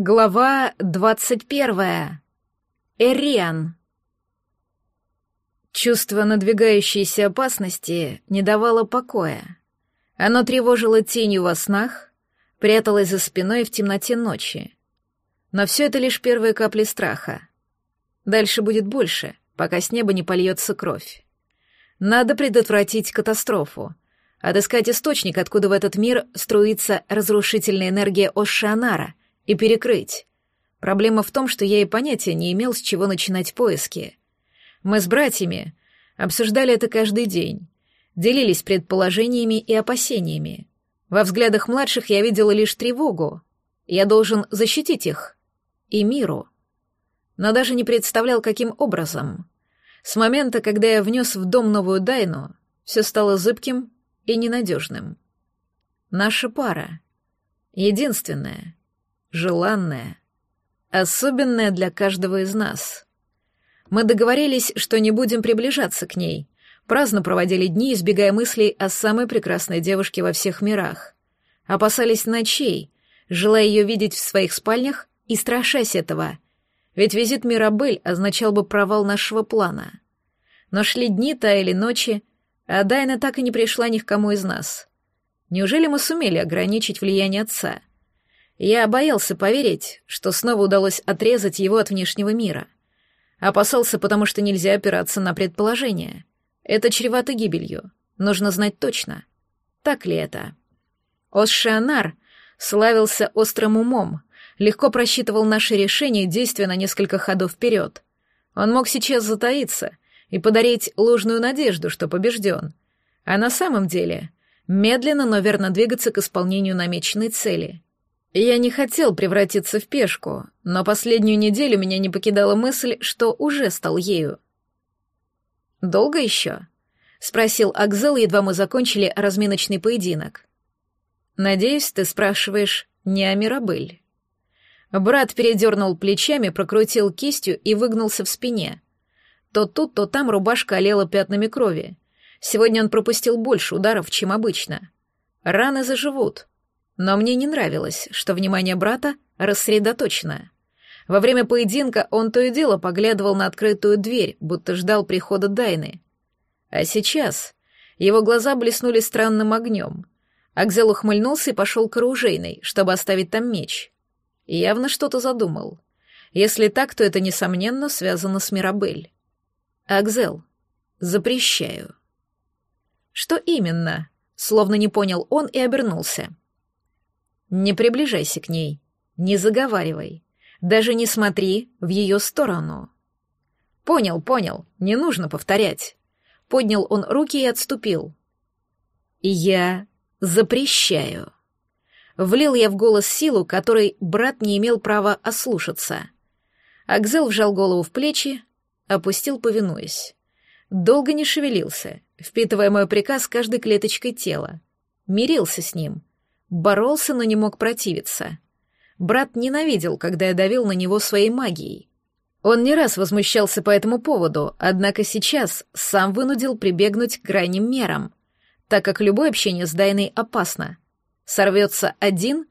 Глава двадцать первая. Эриан. Чувство надвигающейся опасности не давало покоя. Оно тревожило тенью во снах, пряталось за спиной в темноте ночи. Но все это лишь первые капли страха. Дальше будет больше, пока с неба не польется кровь. Надо предотвратить катастрофу, отыскать источник, откуда в этот мир струится разрушительная энергия Ошшанара — и перекрыть. Проблема в том, что я и понятия не имел, с чего начинать поиски. Мы с братьями обсуждали это каждый день, делились предположениями и опасениями. Во взглядах младших я видела лишь тревогу. Я должен защитить их. И миру. Но даже не представлял, каким образом. С момента, когда я внес в дом новую Дайну, все стало зыбким и ненадежным. Наша пара. Единственная желанная, особенная для каждого из нас. Мы договорились, что не будем приближаться к ней, праздно проводили дни, избегая мыслей о самой прекрасной девушке во всех мирах. Опасались ночей, желая ее видеть в своих спальнях и страшась этого, ведь визит Мирабель означал бы провал нашего плана. Но шли дни, таяли ночи, а Дайна так и не пришла ни к кому из нас. Неужели мы сумели ограничить влияние отца? Я боялся поверить, что снова удалось отрезать его от внешнего мира. Опасался, потому что нельзя опираться на предположения. Это чревато гибелью. Нужно знать точно. Так ли это? Осшианар славился острым умом, легко просчитывал наши решения и действия на несколько ходов вперед. Он мог сейчас затаиться и подарить ложную надежду, что побежден, а на самом деле медленно, но верно двигаться к исполнению намеченной цели — я не хотел превратиться в пешку, но последнюю неделю меня не покидала мысль, что уже стал ею. «Долго еще?» — спросил Акзел, едва мы закончили разминочный поединок. «Надеюсь, ты спрашиваешь не о Мирабель». Брат передернул плечами, прокрутил кистью и выгнулся в спине. То тут, то там рубашка олела пятнами крови. Сегодня он пропустил больше ударов, чем обычно. Раны заживут, но мне не нравилось, что внимание брата рассредоточено. Во время поединка он то и дело поглядывал на открытую дверь, будто ждал прихода Дайны. А сейчас его глаза блеснули странным огнем. Акзел ухмыльнулся и пошел к оружейной, чтобы оставить там меч. Явно что-то задумал. Если так, то это, несомненно, связано с Мирабель. Акзел, запрещаю. Что именно? Словно не понял он и обернулся. Не приближайся к ней, не заговаривай, даже не смотри в ее сторону. Понял, понял, не нужно повторять. Поднял он руки и отступил. Я запрещаю. Влил я в голос силу, которой брат не имел права ослушаться. Акзел вжал голову в плечи, опустил, повинуясь. Долго не шевелился, впитывая мой приказ каждой клеточкой тела. Мирился с ним, Боролся, но не мог противиться. Брат ненавидел, когда я давил на него своей магией. Он не раз возмущался по этому поводу, однако сейчас сам вынудил прибегнуть к крайним мерам, так как любое общение с Дайной опасно. Сорвется один,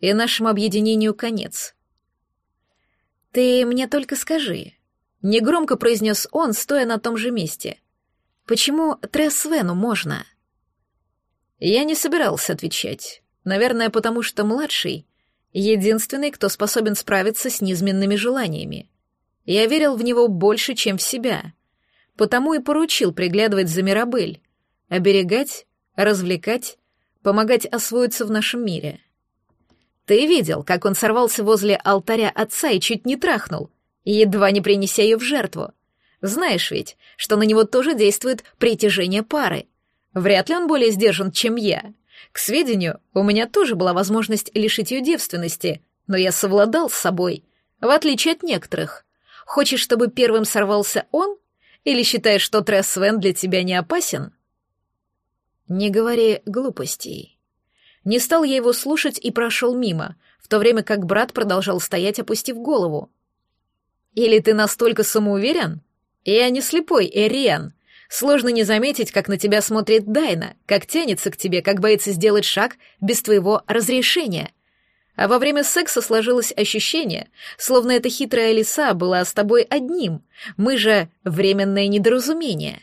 и нашему объединению конец. «Ты мне только скажи», — негромко произнес он, стоя на том же месте. «Почему Тресвену можно?» Я не собирался отвечать. Наверное, потому что младший — единственный, кто способен справиться с низменными желаниями. Я верил в него больше, чем в себя. Потому и поручил приглядывать за Мирабель, оберегать, развлекать, помогать освоиться в нашем мире. Ты видел, как он сорвался возле алтаря отца и чуть не трахнул, едва не принеся ее в жертву. Знаешь ведь, что на него тоже действует притяжение пары. Вряд ли он более сдержан, чем я. К сведению, у меня тоже была возможность лишить ее девственности, но я совладал с собой, в отличие от некоторых. Хочешь, чтобы первым сорвался он? Или считаешь, что Тресс Свен для тебя не опасен? Не говори глупостей. Не стал я его слушать и прошел мимо, в то время как брат продолжал стоять, опустив голову. Или ты настолько самоуверен? Я не слепой, Эриан. Сложно не заметить, как на тебя смотрит Дайна, как тянется к тебе, как боится сделать шаг без твоего разрешения. А во время секса сложилось ощущение, словно эта хитрая лиса была с тобой одним. Мы же временное недоразумение.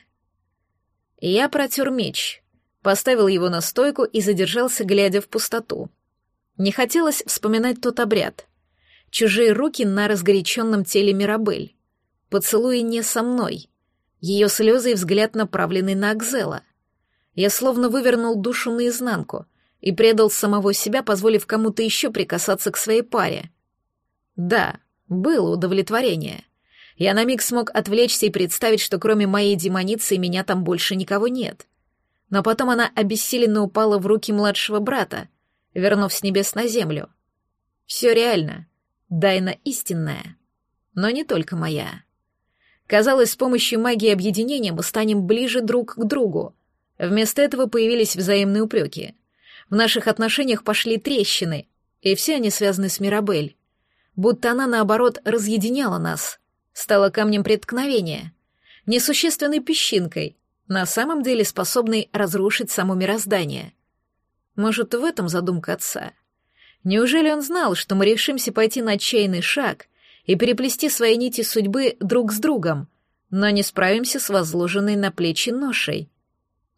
Я протер меч, поставил его на стойку и задержался, глядя в пустоту. Не хотелось вспоминать тот обряд. Чужие руки на разгоряченном теле Мирабель. Поцелуи не со мной. Ее слезы и взгляд направлены на Акзела. Я словно вывернул душу наизнанку и предал самого себя, позволив кому-то еще прикасаться к своей паре. Да, было удовлетворение. Я на миг смог отвлечься и представить, что кроме моей демоницы меня там больше никого нет. Но потом она обессиленно упала в руки младшего брата, вернув с небес на землю. Все реально. Дайна истинная. Но не только моя. Казалось, с помощью магии объединения мы станем ближе друг к другу. Вместо этого появились взаимные упреки. В наших отношениях пошли трещины, и все они связаны с Мирабель. Будто она, наоборот, разъединяла нас, стала камнем преткновения, несущественной песчинкой, на самом деле способной разрушить само мироздание. Может, в этом задумка отца? Неужели он знал, что мы решимся пойти на отчаянный шаг и переплести свои нити судьбы друг с другом, но не справимся с возложенной на плечи ношей.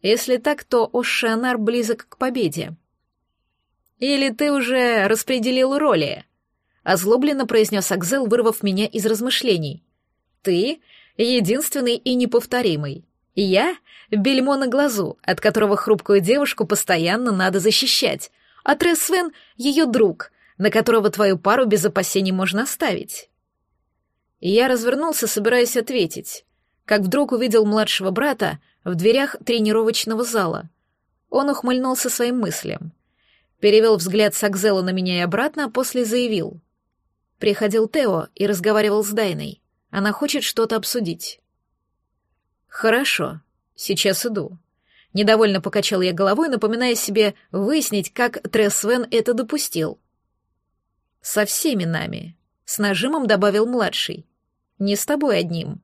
Если так, то Ошианар близок к победе. «Или ты уже распределил роли?» — озлобленно произнес Акзел, вырвав меня из размышлений. «Ты — единственный и неповторимый. Я — бельмо на глазу, от которого хрупкую девушку постоянно надо защищать, а Тресвен — ее друг, на которого твою пару без опасений можно оставить». И я развернулся, собираясь ответить, как вдруг увидел младшего брата в дверях тренировочного зала. Он ухмыльнулся своим мыслям. Перевел взгляд с Акзела на меня и обратно, а после заявил. Приходил Тео и разговаривал с Дайной. Она хочет что-то обсудить. «Хорошо, сейчас иду». Недовольно покачал я головой, напоминая себе выяснить, как Тресвен это допустил. «Со всеми нами», с нажимом добавил младший. Не с тобой одним.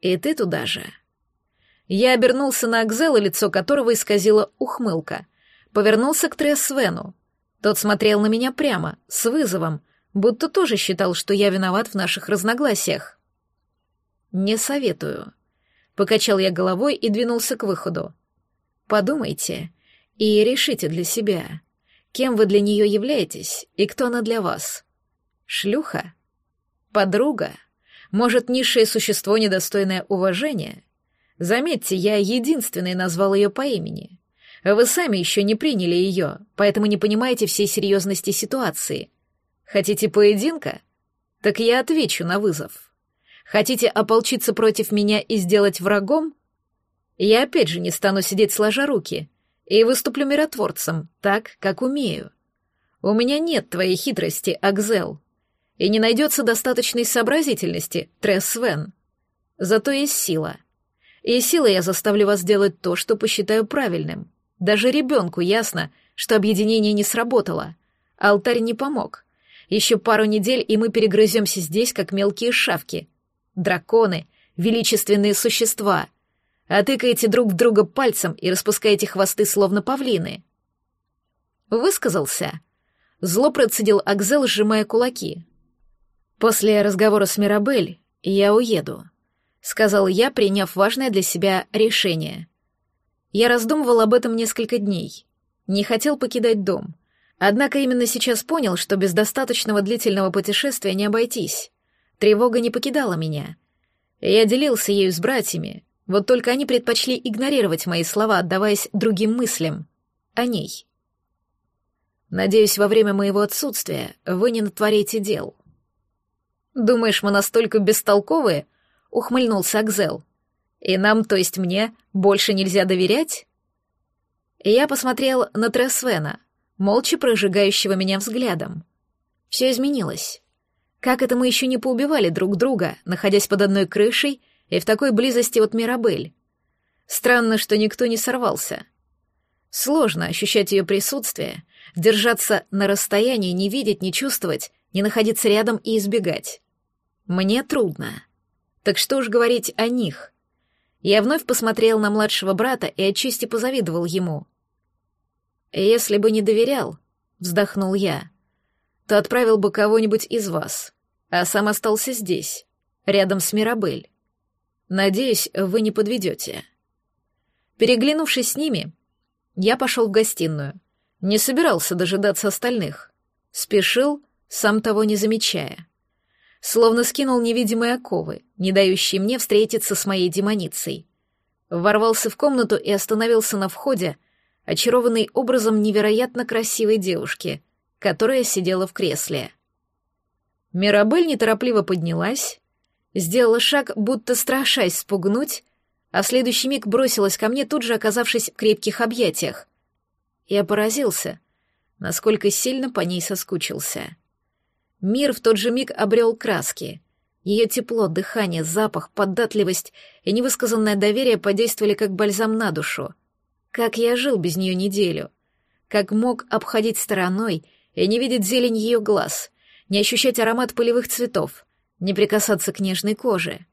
И ты туда же. Я обернулся на Акзела, лицо которого исказила ухмылка. Повернулся к Тресвену. Тот смотрел на меня прямо, с вызовом, будто тоже считал, что я виноват в наших разногласиях. «Не советую», — покачал я головой и двинулся к выходу. «Подумайте и решите для себя, кем вы для нее являетесь и кто она для вас. Шлюха? Подруга? Может, низшее существо, недостойное уважения? Заметьте, я единственный назвал ее по имени. Вы сами еще не приняли ее, поэтому не понимаете всей серьезности ситуации. Хотите поединка? Так я отвечу на вызов. Хотите ополчиться против меня и сделать врагом? Я опять же не стану сидеть сложа руки и выступлю миротворцем, так, как умею. У меня нет твоей хитрости, Акзел и не найдется достаточной сообразительности, Тресс Свен. Зато есть сила. И силой я заставлю вас делать то, что посчитаю правильным. Даже ребенку ясно, что объединение не сработало. Алтарь не помог. Еще пару недель, и мы перегрыземся здесь, как мелкие шавки. Драконы, величественные существа. А тыкаете друг в друга пальцем и распускаете хвосты, словно павлины. Высказался. Зло процедил Акзел, сжимая кулаки. «После разговора с Мирабель я уеду», — сказал я, приняв важное для себя решение. Я раздумывал об этом несколько дней. Не хотел покидать дом. Однако именно сейчас понял, что без достаточного длительного путешествия не обойтись. Тревога не покидала меня. Я делился ею с братьями, вот только они предпочли игнорировать мои слова, отдаваясь другим мыслям. О ней. Надеюсь, во время моего отсутствия вы не натворите дел. «Думаешь, мы настолько бестолковые?» — ухмыльнулся Акзел. «И нам, то есть мне, больше нельзя доверять?» Я посмотрел на Тресвена, молча прожигающего меня взглядом. Все изменилось. Как это мы еще не поубивали друг друга, находясь под одной крышей и в такой близости от Мирабель? Странно, что никто не сорвался. Сложно ощущать ее присутствие, держаться на расстоянии, не видеть, не чувствовать, не находиться рядом и избегать. Мне трудно. Так что уж говорить о них. Я вновь посмотрел на младшего брата и отчасти позавидовал ему. Если бы не доверял, вздохнул я, то отправил бы кого-нибудь из вас, а сам остался здесь, рядом с Мирабель. Надеюсь, вы не подведете. Переглянувшись с ними, я пошел в гостиную. Не собирался дожидаться остальных. Спешил, сам того не замечая. Словно скинул невидимые оковы, не дающие мне встретиться с моей демоницей. Ворвался в комнату и остановился на входе, очарованный образом невероятно красивой девушки, которая сидела в кресле. Мирабель неторопливо поднялась, сделала шаг, будто страшась спугнуть, а в следующий миг бросилась ко мне, тут же оказавшись в крепких объятиях. Я поразился, насколько сильно по ней соскучился. Мир в тот же миг обрел краски. Ее тепло, дыхание, запах, податливость и невысказанное доверие подействовали как бальзам на душу. Как я жил без нее неделю? Как мог обходить стороной и не видеть зелень ее глаз, не ощущать аромат полевых цветов, не прикасаться к нежной коже?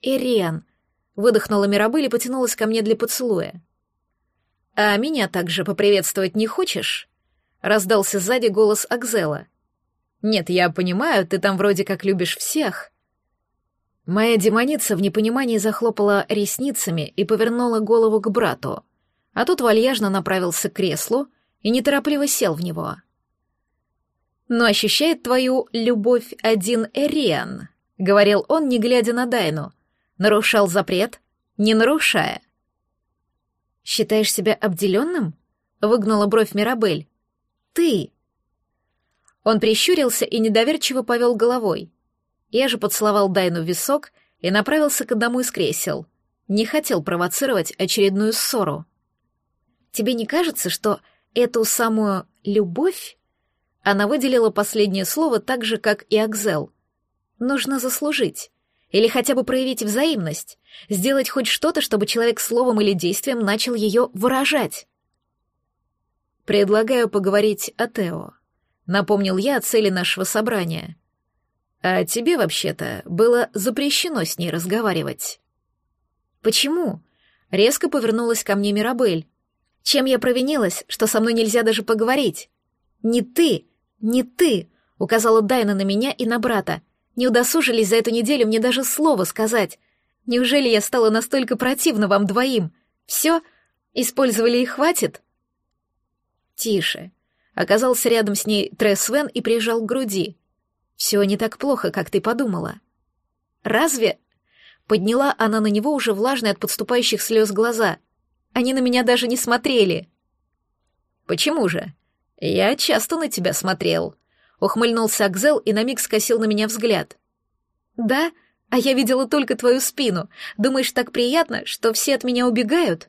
«Ириан!» — выдохнула Мирабель и потянулась ко мне для поцелуя. «А меня также поприветствовать не хочешь?» — раздался сзади голос Акзела. «Нет, я понимаю, ты там вроде как любишь всех». Моя демоница в непонимании захлопала ресницами и повернула голову к брату, а тот вальяжно направился к креслу и неторопливо сел в него. «Но ощущает твою любовь один Эриан», — говорил он, не глядя на Дайну. «Нарушал запрет, не нарушая». «Считаешь себя обделенным?» — выгнула бровь Мирабель. «Ты!» Он прищурился и недоверчиво повел головой. Я же поцеловал Дайну в висок и направился к одному из кресел. Не хотел провоцировать очередную ссору. «Тебе не кажется, что эту самую любовь...» Она выделила последнее слово так же, как и Акзел. «Нужно заслужить. Или хотя бы проявить взаимность. Сделать хоть что-то, чтобы человек словом или действием начал ее выражать». «Предлагаю поговорить о Тео», Напомнил я о цели нашего собрания. А тебе, вообще-то, было запрещено с ней разговаривать. Почему? Резко повернулась ко мне Мирабель. Чем я провинилась, что со мной нельзя даже поговорить? Не ты, не ты, указала Дайна на меня и на брата. Не удосужились за эту неделю мне даже слова сказать. Неужели я стала настолько противна вам двоим? Все? Использовали и хватит? Тише. Оказался рядом с ней Тресвен и прижал к груди. «Все не так плохо, как ты подумала». «Разве?» Подняла она на него уже влажные от подступающих слез глаза. Они на меня даже не смотрели. «Почему же? Я часто на тебя смотрел», — ухмыльнулся Акзел и на миг скосил на меня взгляд. «Да? А я видела только твою спину. Думаешь, так приятно, что все от меня убегают?»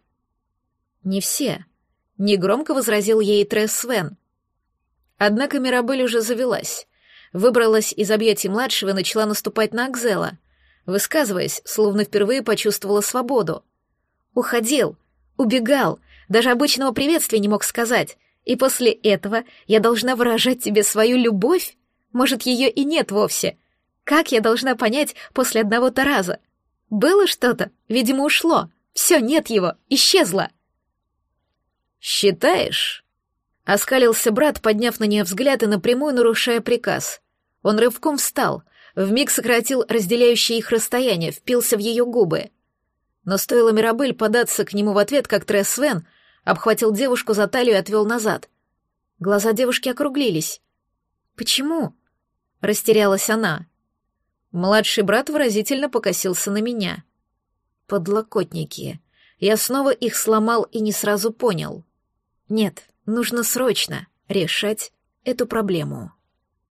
«Не все», — негромко возразил ей Трес Свен. Однако Мирабель уже завелась. Выбралась из объятий младшего и начала наступать на Акзела, высказываясь, словно впервые почувствовала свободу. Уходил, убегал, даже обычного приветствия не мог сказать. И после этого я должна выражать тебе свою любовь? Может, ее и нет вовсе? Как я должна понять после одного-то раза? Было что-то, видимо, ушло. Все, нет его, исчезло. «Считаешь?» Оскалился брат, подняв на нее взгляд и напрямую нарушая приказ. Он рывком встал, вмиг сократил разделяющее их расстояние, впился в ее губы. Но стоило Мирабель податься к нему в ответ, как Тресс Свен обхватил девушку за талию и отвел назад. Глаза девушки округлились. «Почему?» — растерялась она. Младший брат выразительно покосился на меня. «Подлокотники. Я снова их сломал и не сразу понял. Нет, Нужно срочно решать эту проблему.